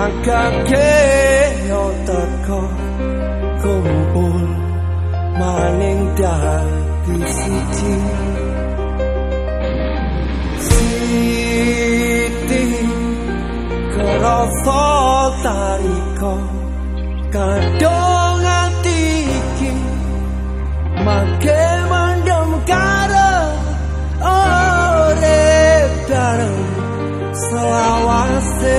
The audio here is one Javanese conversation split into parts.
Angkake yo teko kumpul maning dadi siji. Siti kerasa tariko kadong ati iki mangke mandem karo ore dareng selawase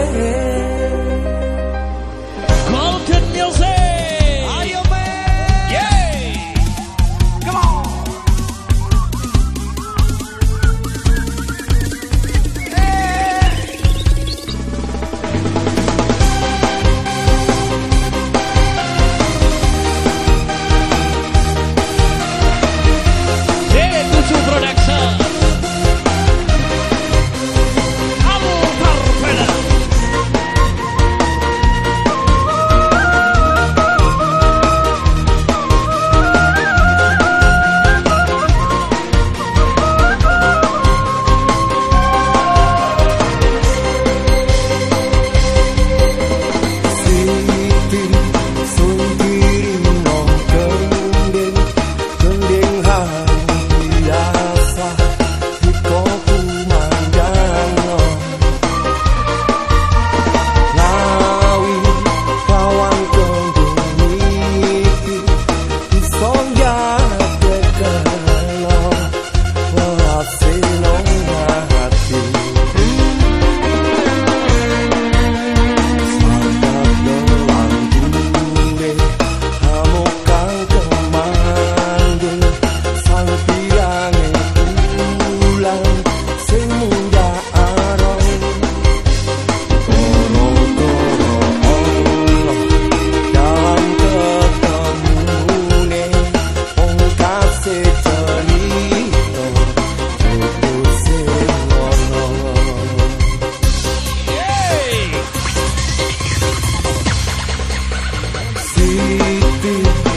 deep.